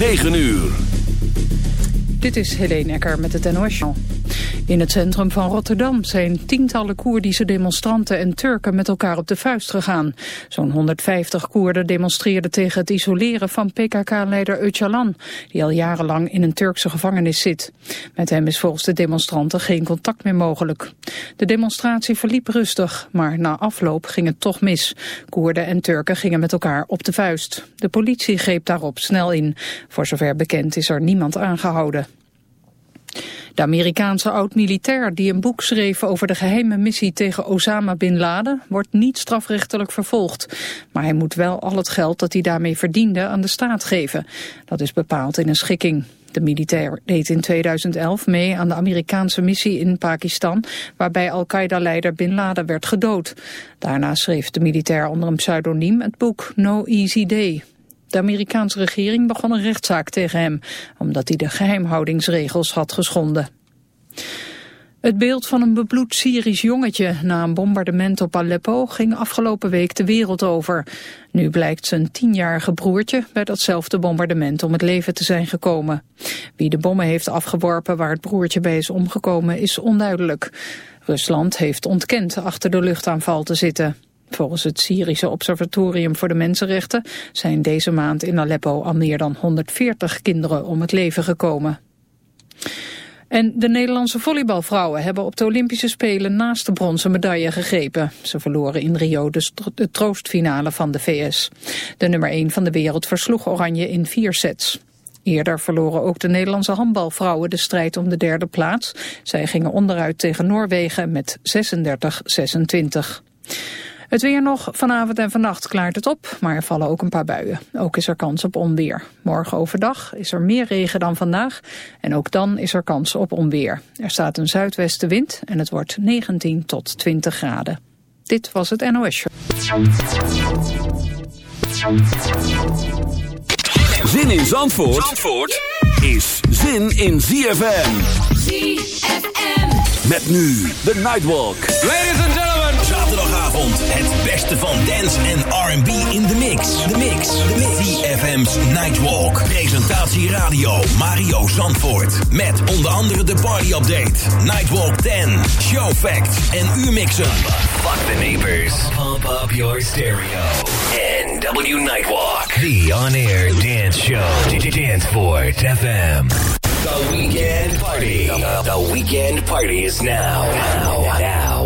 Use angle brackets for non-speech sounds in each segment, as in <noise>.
9 uur. Dit is Helene Ecker met het NOS. In het centrum van Rotterdam zijn tientallen Koerdische demonstranten en Turken met elkaar op de vuist gegaan. Zo'n 150 Koerden demonstreerden tegen het isoleren van PKK-leider Öcalan, die al jarenlang in een Turkse gevangenis zit. Met hem is volgens de demonstranten geen contact meer mogelijk. De demonstratie verliep rustig, maar na afloop ging het toch mis. Koerden en Turken gingen met elkaar op de vuist. De politie greep daarop snel in. Voor zover bekend is er niemand aangehouden. De Amerikaanse oud-militair die een boek schreef over de geheime missie tegen Osama Bin Laden wordt niet strafrechtelijk vervolgd. Maar hij moet wel al het geld dat hij daarmee verdiende aan de staat geven. Dat is bepaald in een schikking. De militair deed in 2011 mee aan de Amerikaanse missie in Pakistan, waarbij Al-Qaeda-leider Bin Laden werd gedood. Daarna schreef de militair onder een pseudoniem het boek No Easy Day. De Amerikaanse regering begon een rechtszaak tegen hem, omdat hij de geheimhoudingsregels had geschonden. Het beeld van een bebloed Syrisch jongetje na een bombardement op Aleppo ging afgelopen week de wereld over. Nu blijkt zijn tienjarige broertje bij datzelfde bombardement om het leven te zijn gekomen. Wie de bommen heeft afgeworpen waar het broertje bij is omgekomen is onduidelijk. Rusland heeft ontkend achter de luchtaanval te zitten. Volgens het Syrische Observatorium voor de Mensenrechten zijn deze maand in Aleppo al meer dan 140 kinderen om het leven gekomen. En de Nederlandse volleybalvrouwen hebben op de Olympische Spelen naast de bronzen medaille gegrepen. Ze verloren in Rio de, de troostfinale van de VS. De nummer 1 van de wereld versloeg Oranje in vier sets. Eerder verloren ook de Nederlandse handbalvrouwen de strijd om de derde plaats. Zij gingen onderuit tegen Noorwegen met 36-26. Het weer nog. Vanavond en vannacht klaart het op, maar er vallen ook een paar buien. Ook is er kans op onweer. Morgen overdag is er meer regen dan vandaag en ook dan is er kans op onweer. Er staat een zuidwestenwind en het wordt 19 tot 20 graden. Dit was het NOS Show. Zin in Zandvoort, Zandvoort is zin in ZFM. ZFM. Met nu de Nightwalk. Ladies and gentlemen. Het beste van dance en R&B in de mix. De mix. De. FM's Nightwalk. Presentatie radio Mario Zandvoort. Met onder andere de party update. Nightwalk 10. Show facts en U-mixen. Fuck the neighbors. Pump up your stereo. NW Nightwalk. The on-air dance show. Danceport FM. The weekend party. The, the weekend party is now. Now. Now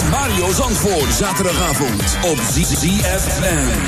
Met Mario Zandvoort. Zaterdagavond op ZFM.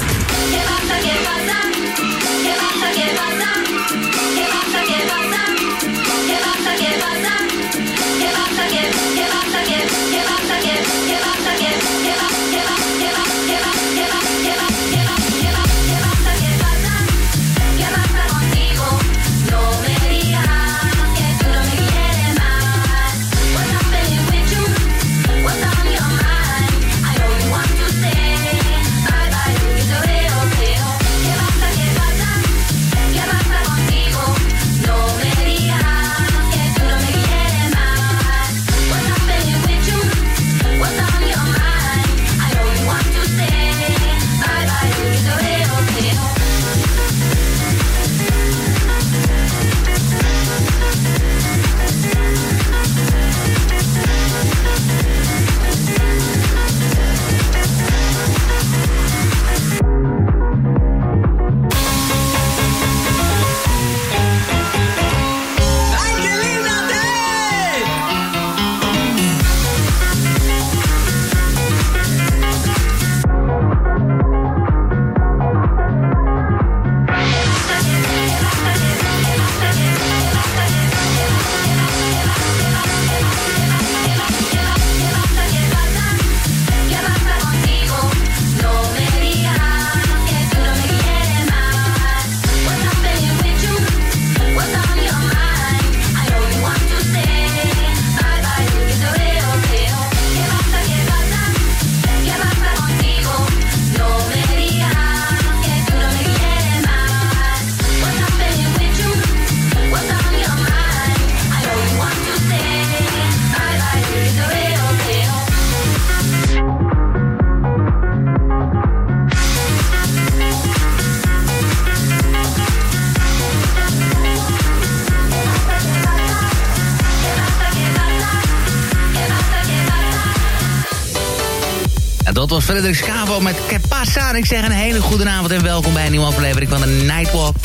Frederik Scavo met Kepassa. En ik zeg een hele goede avond en welkom bij een nieuwe aflevering van de Nightwalk.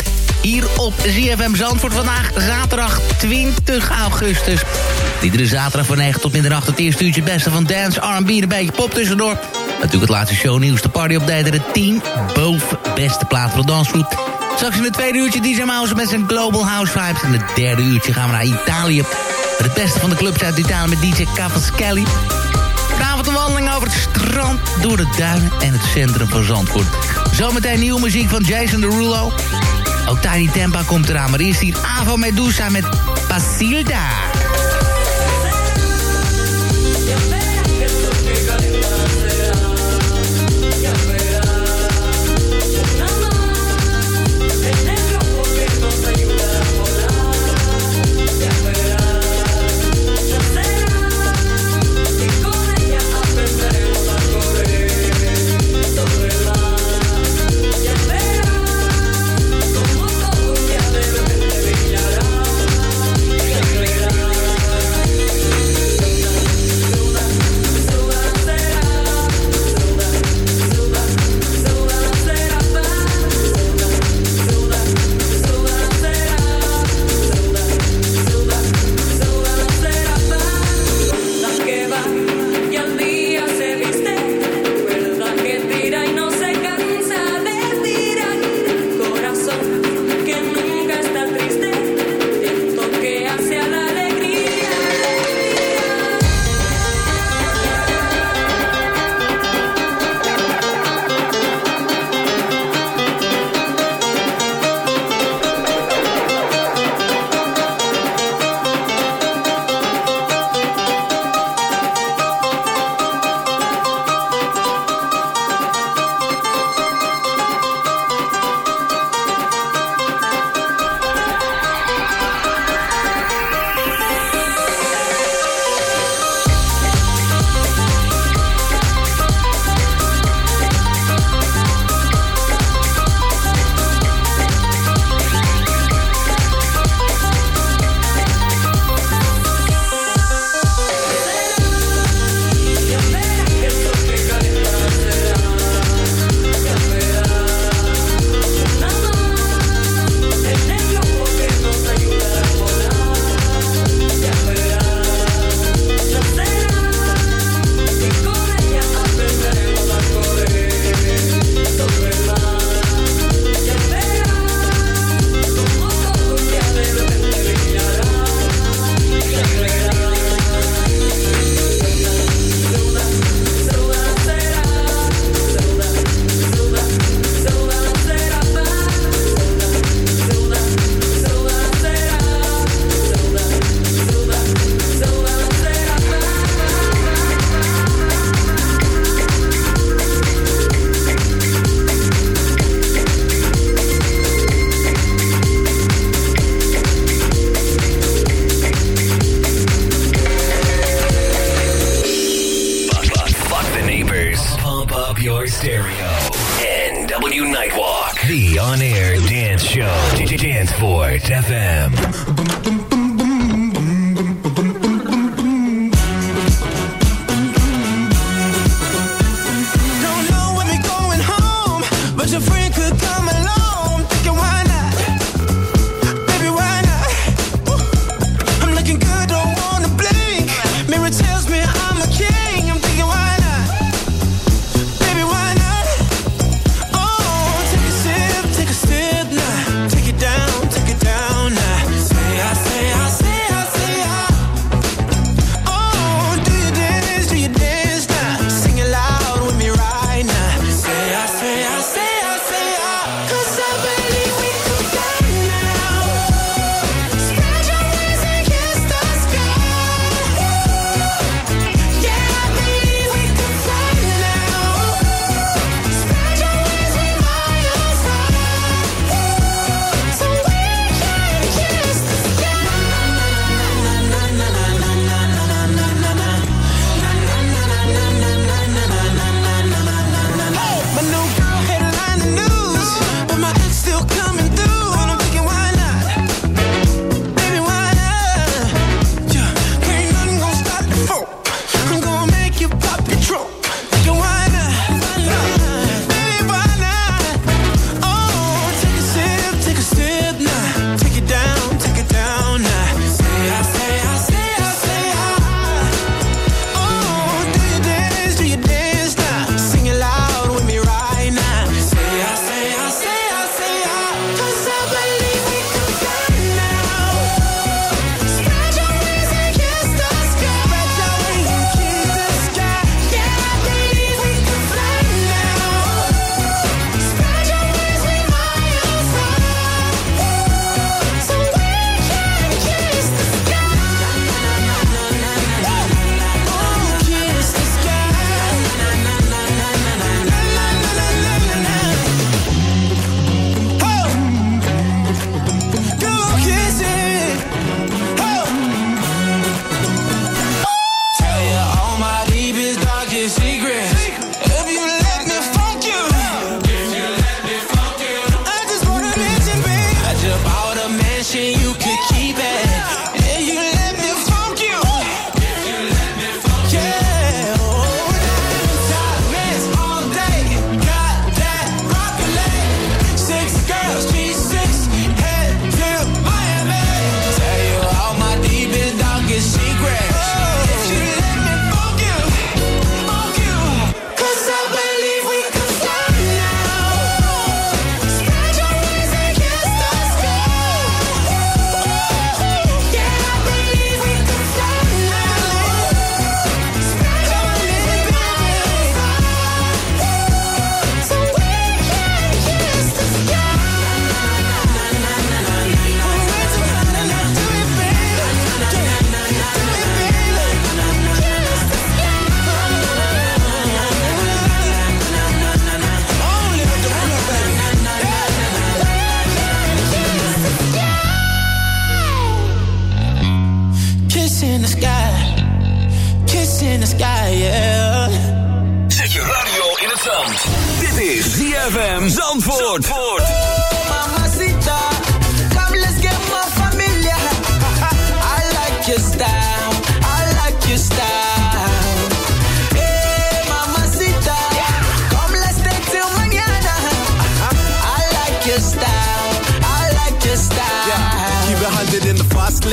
Hier op ZFM Zandvoort vandaag, zaterdag 20 augustus. Iedere zaterdag van 9 tot middernacht het eerste uurtje beste van dance, R&B en een beetje pop tussendoor. Natuurlijk het laatste shownieuws, de party update de 10 boven beste plaat van de. Straks in het tweede uurtje DJ Mouse met zijn Global House Vibes. En het derde uurtje gaan we naar Italië. Het beste van de clubs uit Italië met DJ Cavaschelli. Het strand, door de duinen en het centrum van Zandvoort. Zometeen nieuwe muziek van Jason Derulo. Ook Tiny Tempa komt eraan, maar eerst hier Avo Medusa met Basilda.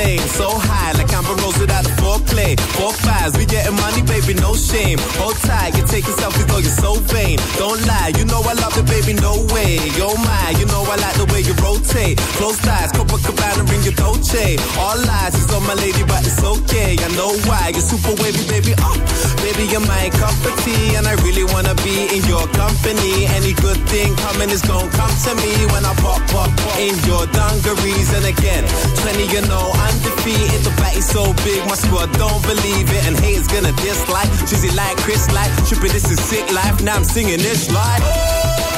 So high like Amber Rose without a foreplay. Four fives, we getting money, baby, no shame. Hold tight, you're taking selfies, though you're so vain. Don't lie, you know I love it, baby, no way. You're mine, you know I like the way you rotate. Close ties, Copacabana, ring your Dolce. All lies, it's on my lady, but it's okay. I know why, you're super wavy, baby. Oh, baby, you're my cup of tea, and I really wanna be in your company. Any good thing coming is gonna come to me when I pop up in your dungarees. And again, 20, you know, undefeated. The back is so big, my squad don't believe it. And haters gonna dislike. Choosy like Chris, like, tripping, this is sick life. Now I'm singing this like. Oh,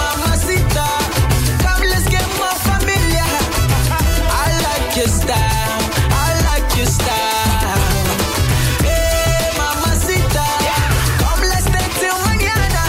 mamacita. Come, let's get more familiar. I like your style. I like your style. Hey, mamacita. Come, let's stay till mañana.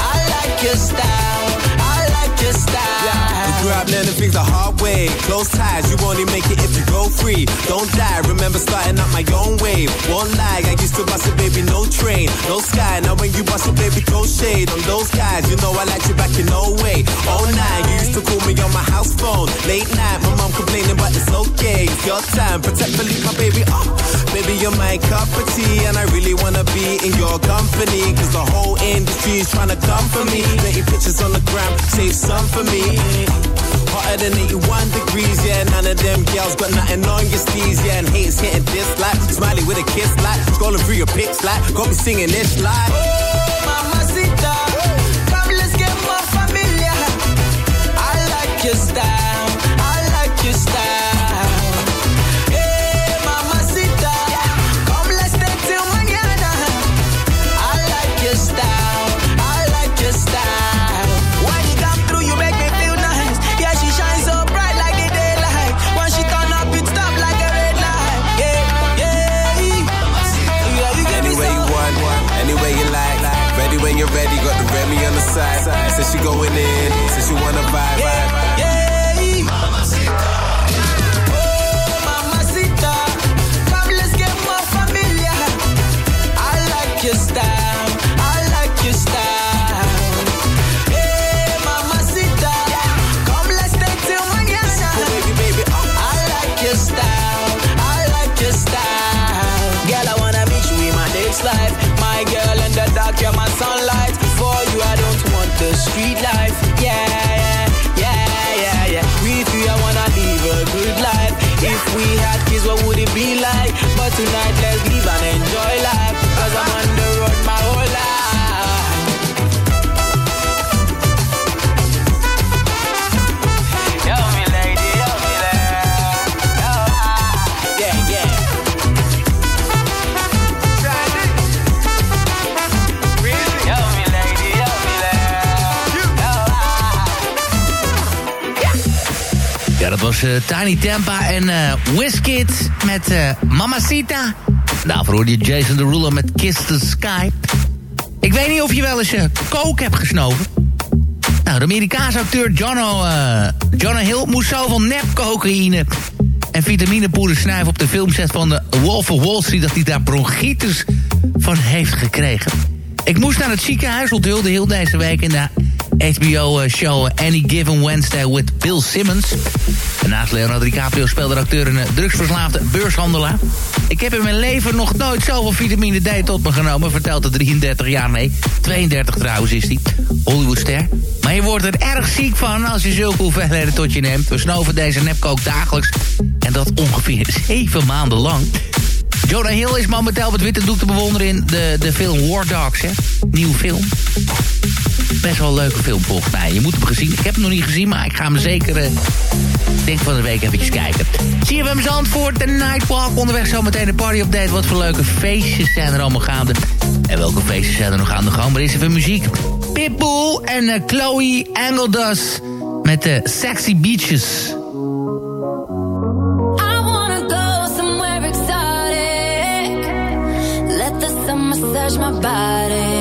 I like your style. I like your style. We grew up learning things the hard way. Close ties, you only make it if you go free. Don't die, remember starting up my own wave. Won't lie, I used to bust it, baby, no train, no sky. Now when you bust it, baby, throw shade on those guys. You know I like you back in no way. Oh nine, you used to call me on my house phone. Late night, my mom complaining, but it's okay. It's your time, protect Felipe, baby. Uh. Oh, baby, you're my cup of tea, and I really wanna be in your company. Cause the whole industry is trying to come for me. Dirty pictures on the gram, save some for me. Hotter than 81 degrees, yeah. None of them girls got nothing on your steez, yeah. And haters hitting this like smiley with a kiss like scrolling through your pics like got me singing this like. Oh. Tiny Tampa en Wizkid met eh, Mamacita. Daarvoor hoorde je Jason Derulo met Kiss the Sky. Ik weet niet of je wel eens eh, coke hebt gesnoven. Nou, de Amerikaanse acteur Jono, Jonah Hill moest zoveel nepcocaïne en vitaminepoeder snuiven op de filmset van de Wolf of Wall Street... dat hij daar bronchitis van heeft gekregen. Ik moest naar het ziekenhuis, onthulde heel deze week in de HBO-show Any Given Wednesday with Bill Simmons. En naast Leonardo DiCaprio speelde de acteur een eh, drugsverslaafde beurshandelaar. Ik heb in mijn leven nog nooit zoveel vitamine D tot me genomen, vertelt de 33 jaar, nee, 32 trouwens is hij, Hollywoodster. Maar je wordt er erg ziek van als je zulke hoeveelheden tot je neemt. We snoven deze nepkook dagelijks en dat ongeveer <laughs> 7 maanden lang. Jonah Hill is momenteel het witte doek te bewonderen in de, de film War Dogs, hè. Nieuw film. Best wel een leuke film volgens mij. Je moet hem gezien. Ik heb hem nog niet gezien, maar ik ga hem zeker... Uh, denk van de week eventjes kijken. Zie je hem Zandvoort, de Nightwalk. Onderweg zometeen een party-update. Wat voor leuke feestjes zijn er allemaal gaande. En welke feestjes zijn er nog aan de gang? Maar is even muziek. Pitbull en uh, Chloe Engeldust met de Sexy Beaches. my body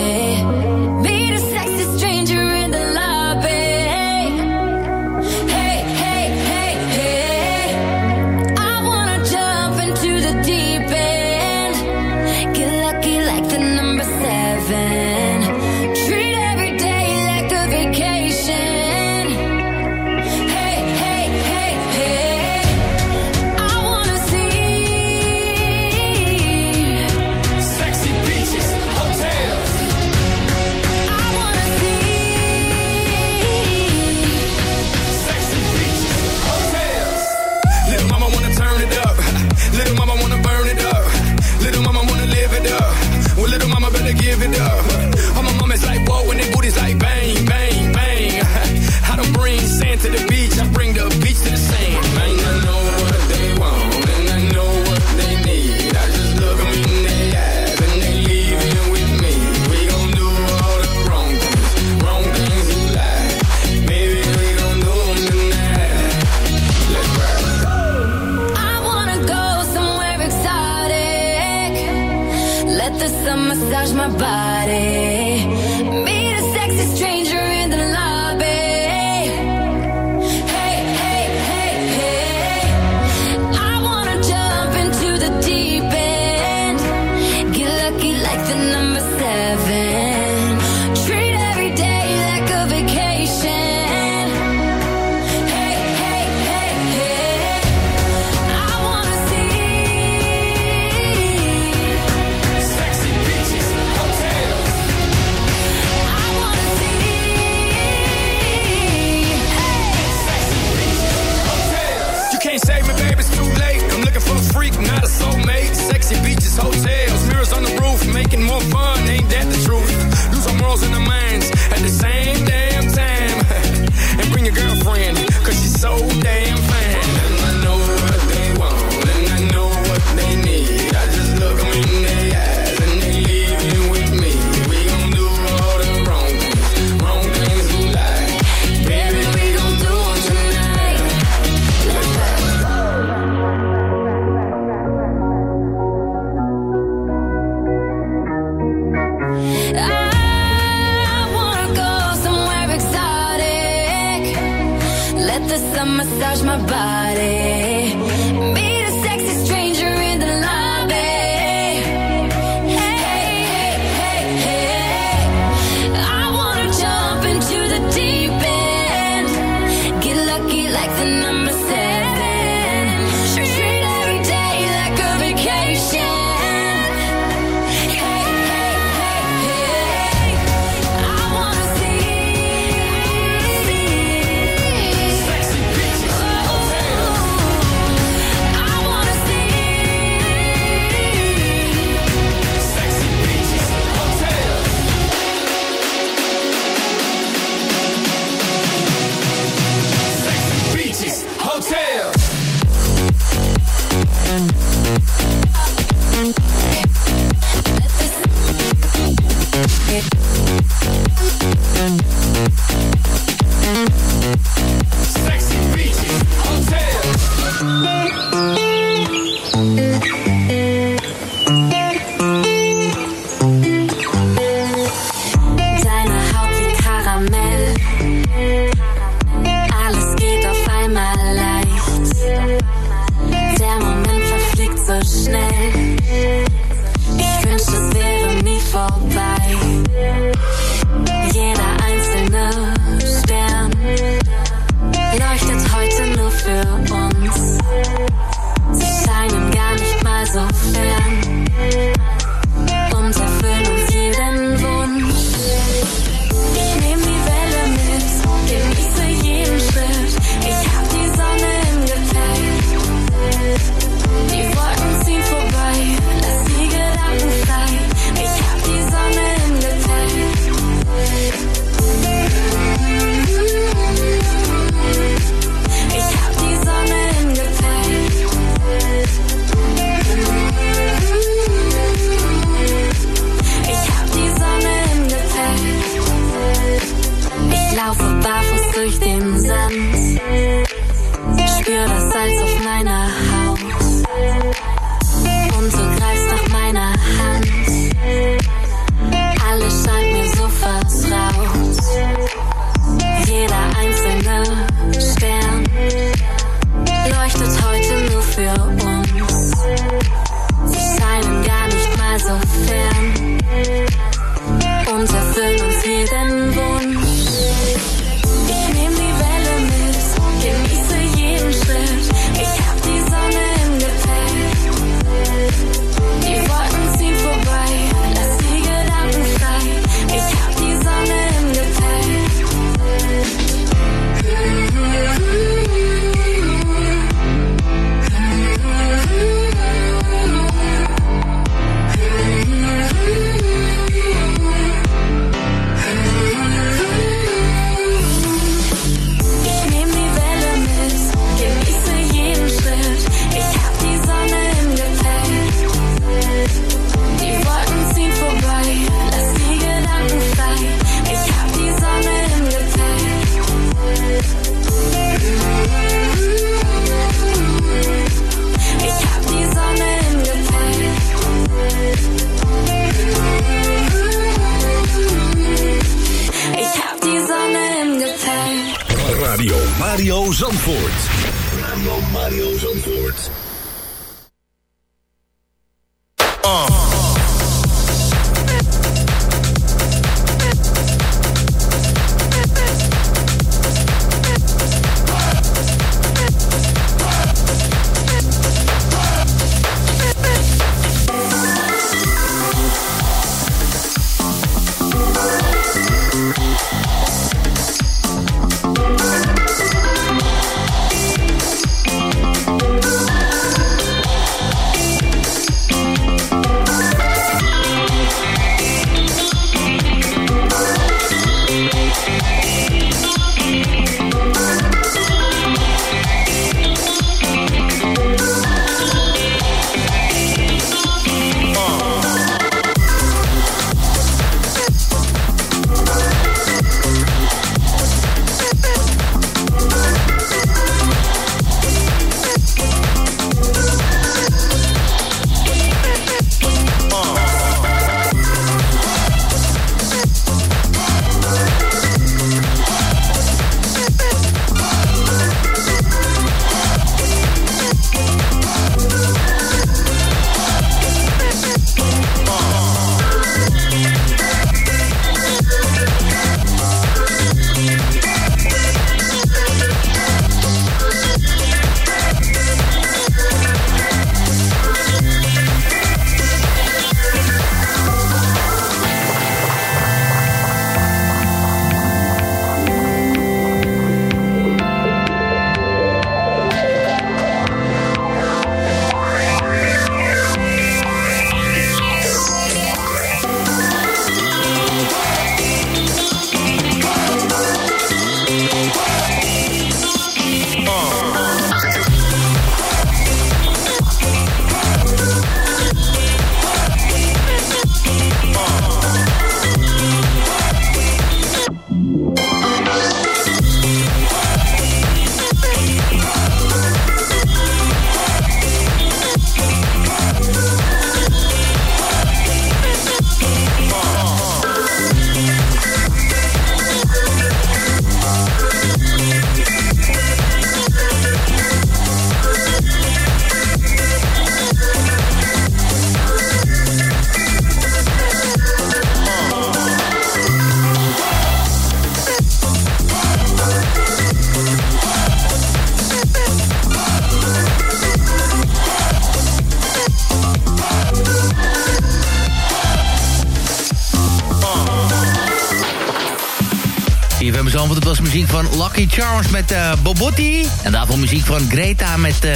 Charms met uh, Bobotti. En daarvoor muziek van Greta met uh,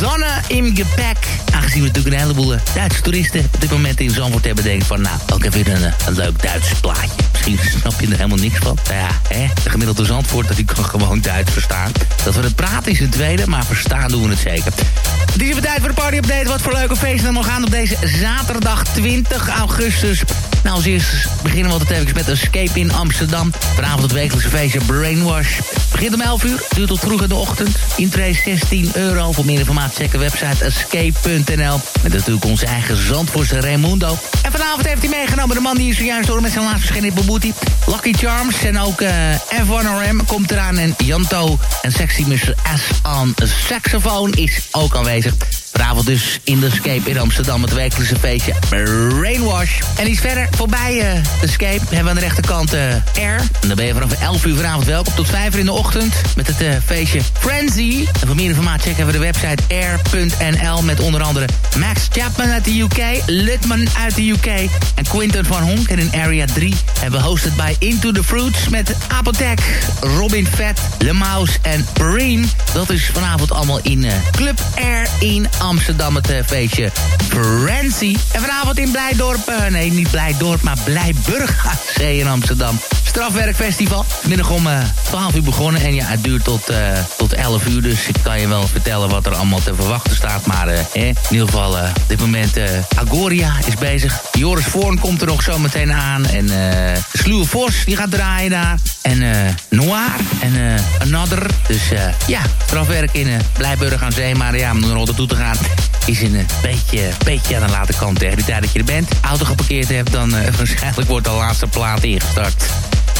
Zonne im Gepäck. Aangezien we natuurlijk een heleboel uh, Duitse toeristen op dit moment in Zandvoort hebben... denk ik van, nou, ook even een, een leuk Duits plaatje. Misschien <laughs> snap je er helemaal niks van. Nou ja, hè, de gemiddelde Zandvoort, dat ik kan gewoon Duits verstaan. Dat we het praten is een tweede, maar verstaan doen we het zeker. Het is tijd voor de party update. Wat voor leuke feesten er nog gaan op deze zaterdag 20 augustus. Nou, als eerst beginnen we altijd even met Escape in Amsterdam. Vanavond het wekelijkse feestje Brainwash. Begint om 11 uur, duurt tot vroeg in de ochtend. Intree 16 euro. Voor meer informatie check de website escape.nl. Met natuurlijk onze eigen Zandvoortse Raimundo. En vanavond heeft hij meegenomen de man die is zojuist door met zijn laatste verschenen in. Lucky Charms en ook uh, F1RM komt eraan. En Janto en Sexy Mr. S aan saxofoon is ook aanwezig. Vanavond dus in de Escape in Amsterdam. Het wekelijkse feestje Rainwash. En iets verder voorbij uh, de Escape hebben we aan de rechterkant uh, Air. En dan ben je vanaf 11 uur vanavond welkom tot 5 uur in de ochtend. Met het uh, feestje Frenzy. En voor meer informatie checken we de website air.nl. Met onder andere Max Chapman uit de UK. Lutman uit de UK. En Quinton van Honk. En in Area 3 hebben we hosted bij Into the Fruits. Met Apothek, Robin Vet, Le Maus en Breen. Dat is vanavond allemaal in Club Air in Amsterdam het uh, feestje Frenzy. En vanavond in Blijdorp, uh, nee niet Blijdorp, maar Blijburg in Amsterdam. Strafwerkfestival. Middag om uh, 12 uur begonnen en ja, het duurt tot, tot 11 uur. Dus ik kan je wel vertellen wat er allemaal te verwachten staat. Maar eh, in ieder geval op dit moment Agoria is bezig. Joris Voorn komt er nog zo meteen aan. En Sluwe Vos die gaat draaien daar. En Noir en Another. Dus ja, strafwerk in Blijburg aan Zee. Maar ja, om er altijd toe te gaan is een beetje, beetje aan de late kant tegen die tijd dat je er bent. Auto geparkeerd hebt, dan uh, waarschijnlijk wordt de laatste plaat ingestart.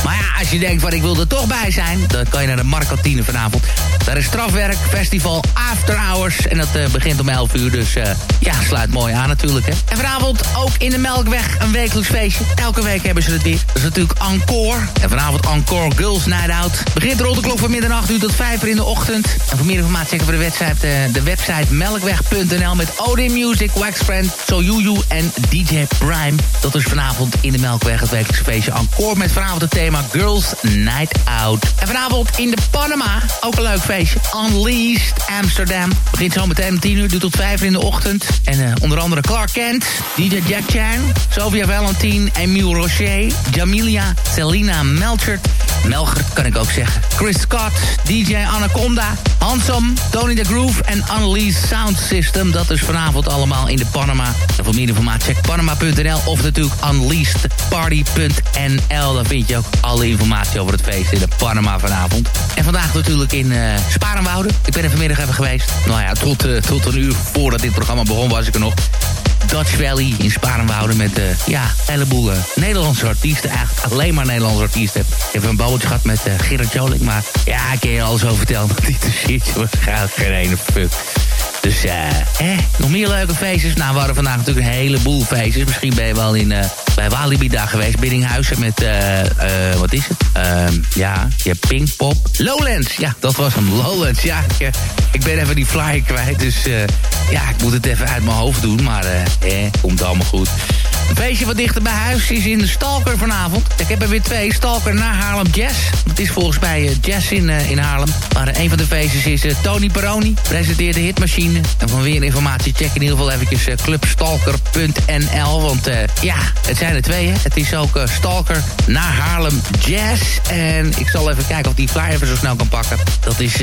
Maar ja, als je denkt van ik wil er toch bij zijn... dan kan je naar de Markantine vanavond. Daar is strafwerk, festival After Hours. En dat uh, begint om 11 uur, dus uh, ja, sluit mooi aan natuurlijk. Hè. En vanavond ook in de Melkweg een wekelijks feestje. Elke week hebben ze het weer. Dat is natuurlijk Encore. En vanavond Encore Girls Night Out. Begint rond de klok van middernacht uur tot 5 uur in de ochtend. En voor meer informatie checken we de website, uh, de website melkweg.nl... met Odin Music, Waxfriend, Soyuyu en DJ Prime. Dat is vanavond in de Melkweg het wekelijks feestje Encore... met vanavond het thema Girls Night Out. En vanavond in de Panama, ook een leuk feestje. Unleashed Amsterdam. Begint zo meteen om 10 uur, duurt tot 5 uur in de ochtend. En uh, onder andere Clark Kent, DJ Jack Chan, Sofia Valentine, Emile Rocher, Jamilia, Selina Melchert, Melgert kan ik ook zeggen. Chris Scott, DJ Anaconda, Hansom, Tony the Groove en Unleashed Sound System. Dat is vanavond allemaal in de Panama. En voor meer informatie check panama.nl of natuurlijk unleashedparty.nl. Dan vind je ook alle informatie over het feest in de Panama vanavond. En vandaag natuurlijk in uh. Ik ben er vanmiddag even geweest. Nou ja, tot, uh, tot een uur voordat dit programma begon was ik er nog. Dutch Valley in Sparenwouden met uh, ja, een heleboel Nederlandse artiesten. Eigenlijk alleen maar Nederlandse artiesten. Heb een babbeltje gehad met Gerard Joling. Maar ja, ik kan je al zo vertellen <laughs> dat die shit waarschijnlijk geen ene fuck. Dus eh, eh, nog meer leuke feestjes. Nou, we hadden vandaag natuurlijk een heleboel feestjes. Misschien ben je wel in, uh, bij Walibi daar geweest. Biddinghuizen met, uh, wat is het? Ehm, ja, je Pinkpop. Lowlands, ja, dat was hem. Lowlands, ja. Ik, ik ben even die flyer kwijt. Dus ja, ik moet het even uit mijn hoofd doen. Maar eh, komt allemaal goed. Een feestje wat dichter bij huis is in Stalker vanavond. Ik heb er weer twee. Stalker naar Haarlem Jazz. Het is volgens mij uh, Jazz in, uh, in Haarlem. Maar uh, een van de feestjes is Tony Peroni. Presenteert de hitmachine. En van weer informatie check in ieder geval eventjes clubstalker.nl. Want ja, het zijn er twee. Hè. Het is ook Stalker naar Haarlem Jazz. En ik zal even kijken of die flyer even zo snel kan pakken. Dat is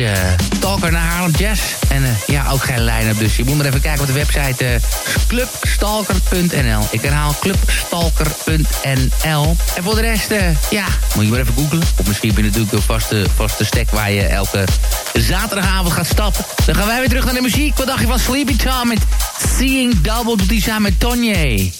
Stalker naar Haarlem Jazz. En ja, ook geen line-up. Dus je moet maar even kijken op de website clubstalker.nl. Ik herhaal clubstalker.nl. En voor de rest, uh, ja, moet je maar even googlen. Of misschien ben je natuurlijk de vaste, vaste stek waar je elke zaterdagavond gaat stappen. Dan gaan wij weer terug naar de muziek. Wat dacht je van Sleepy Tom met Seeing Double? Doet hij samen met Tonye.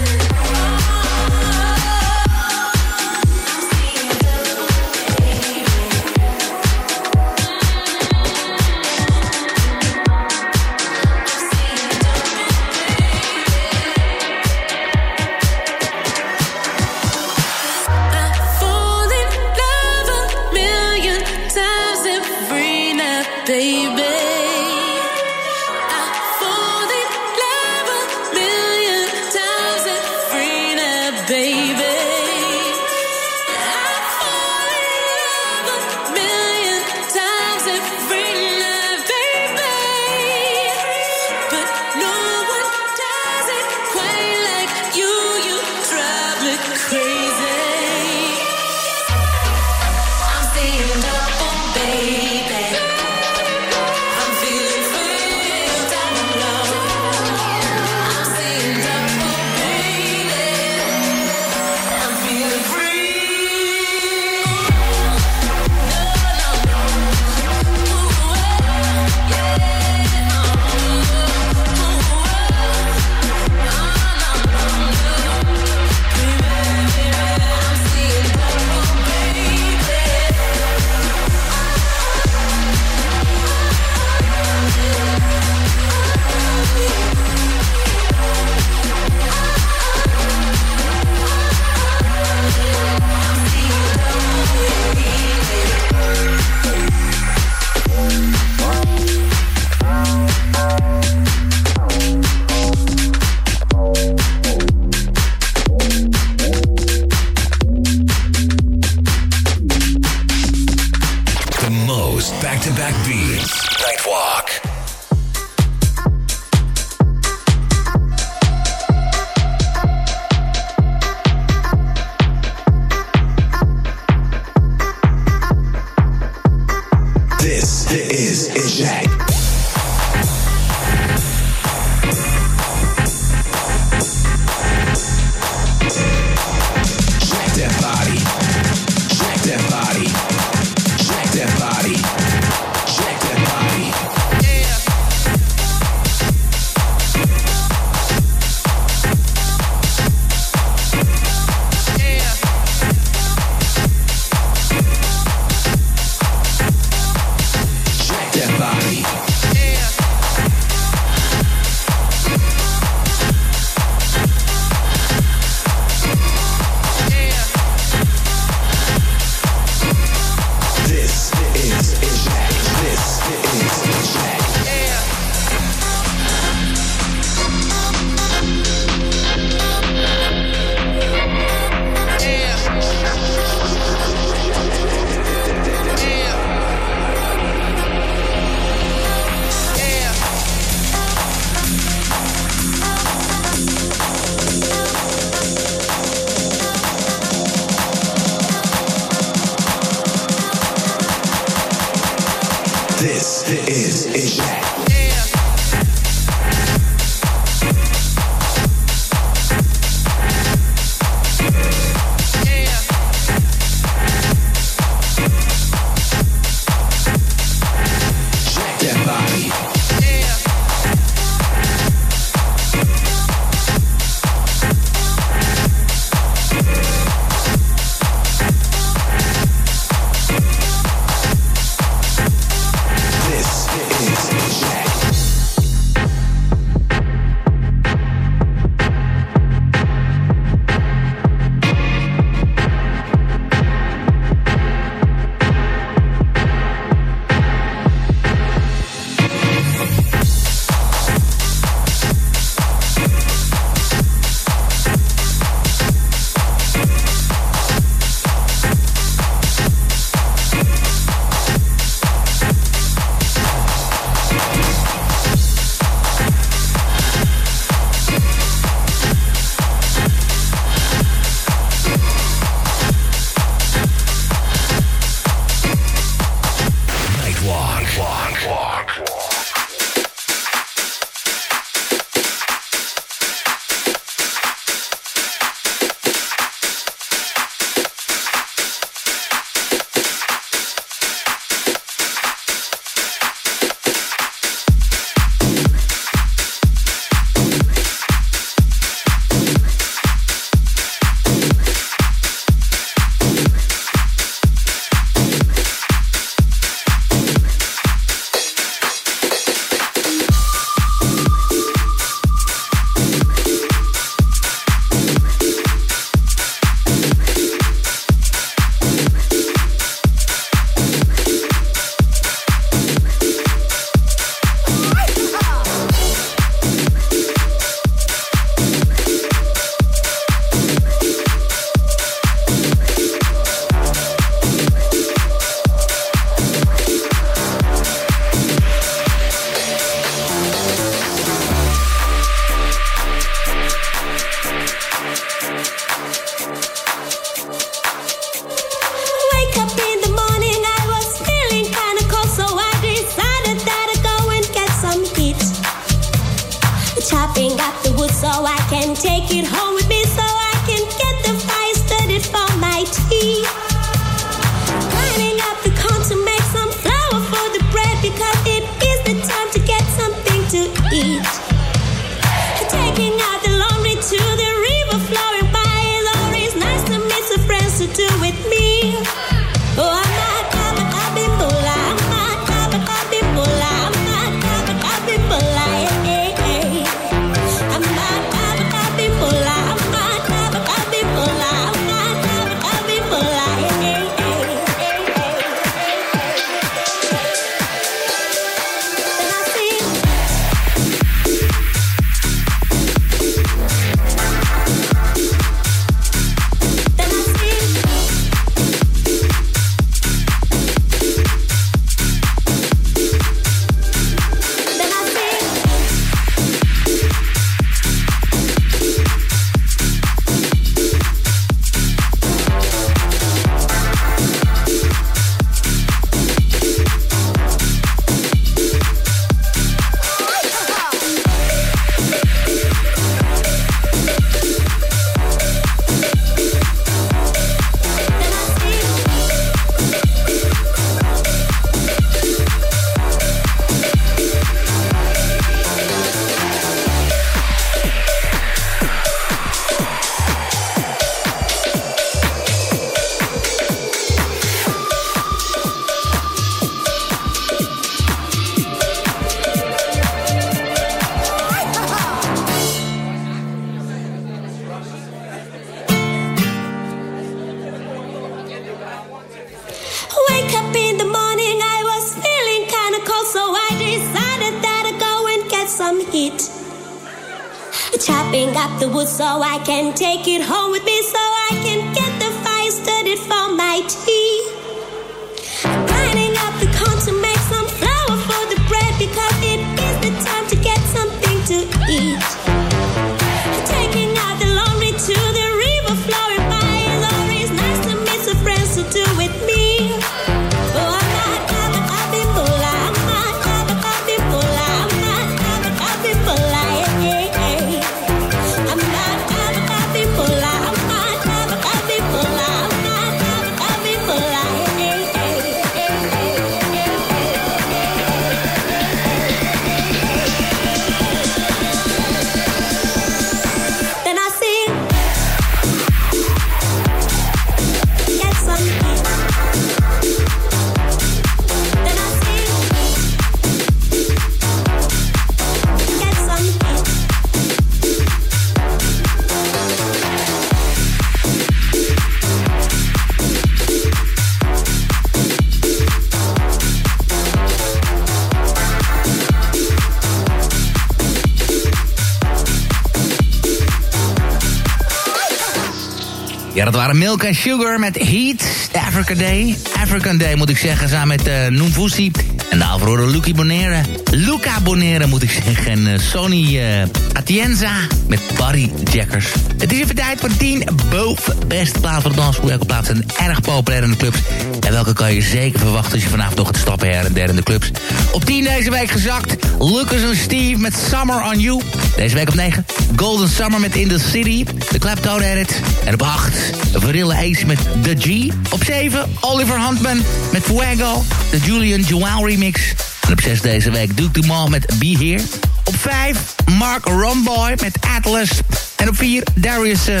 Dat waren Milk and Sugar met Heat, Africa Day. African Day moet ik zeggen, samen met uh, Numvusi. En daarvoor hoorde Luca Bonere. Luca Bonere moet ik zeggen. En eh, Sony eh, Atienza met Barry Jackers. Het is even tijd voor 10 boven beste plaat voor de. Welke plaatsen zijn erg populair in de clubs. En welke kan je zeker verwachten als je vanavond nog gaat stappen her en der in de clubs. Op 10 deze week gezakt. Lucas en Steve met Summer on You. Deze week op 9. Golden Summer met In the City. De Claptone Edit. En op 8. Vanilla Ace met The G. Op 7. Oliver Huntman met Fuego. De Julian Joao remix. En op 6 deze week Duke Dumont met Be Here. Op 5. Mark Romboy met Atlas. En op 4. Darius uh,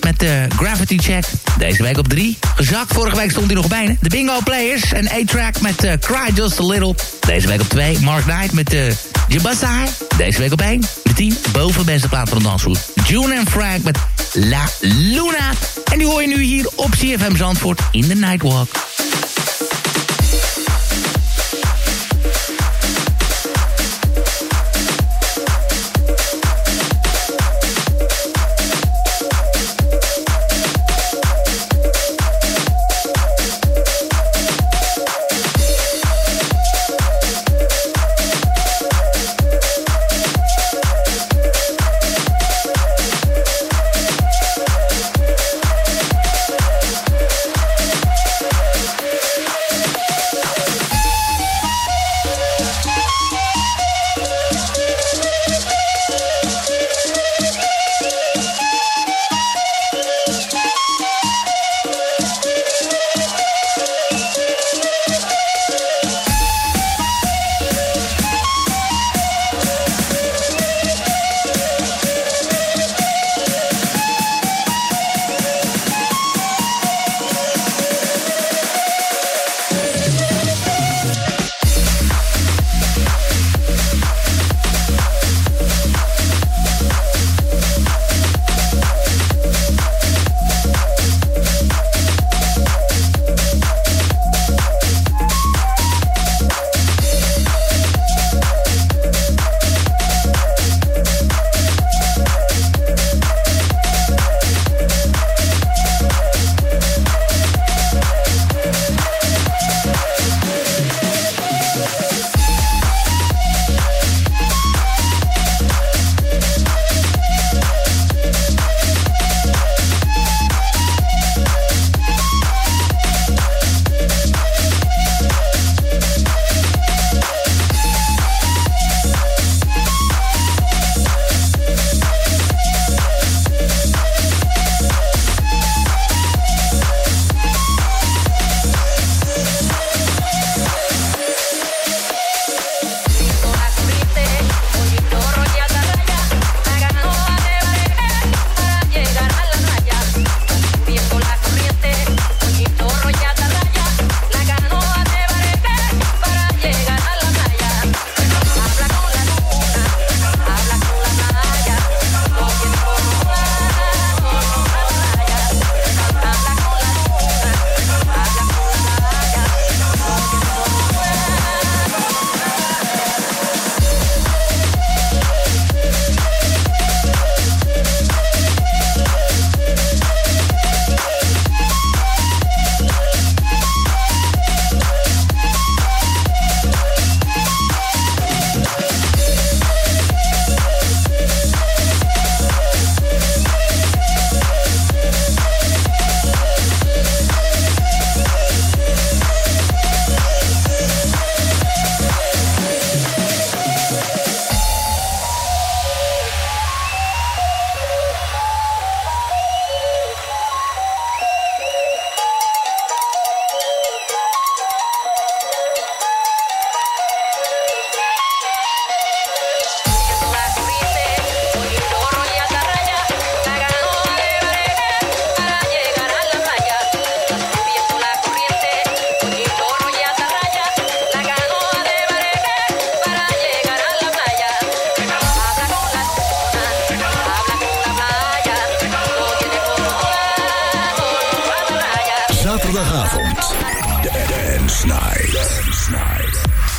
met de Gravity Check. Deze week op 3. Gezakt, vorige week stond hij nog bijna. De Bingo Players en A-Track met uh, Cry Just A Little. Deze week op 2. Mark Knight met de Jabasai. Deze week op 1. De 10. Boven beste plaat van de dansvoer. June en Frank met La Luna. En die hoor je nu hier op CFM Zandvoort in de Nightwalk. Dance Night. Dance Night.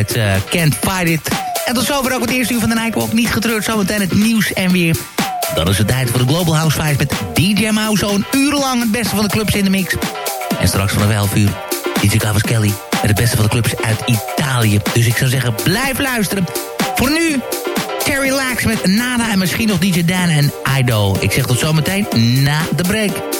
Met uh, Can't Fight It. En tot zover ook het eerste uur van de Nightwalk. Niet getreurd, zometeen het nieuws en weer. Dan is het tijd voor de Global House 5 met DJ Mouse. Zo'n uur lang het beste van de clubs in de mix. En straks vanaf 11 uur DJ Cavas Kelly met het beste van de clubs uit Italië. Dus ik zou zeggen, blijf luisteren. Voor nu, Terry Lax met Nada en misschien nog DJ Dan en Ido. Ik zeg tot zometeen na de break.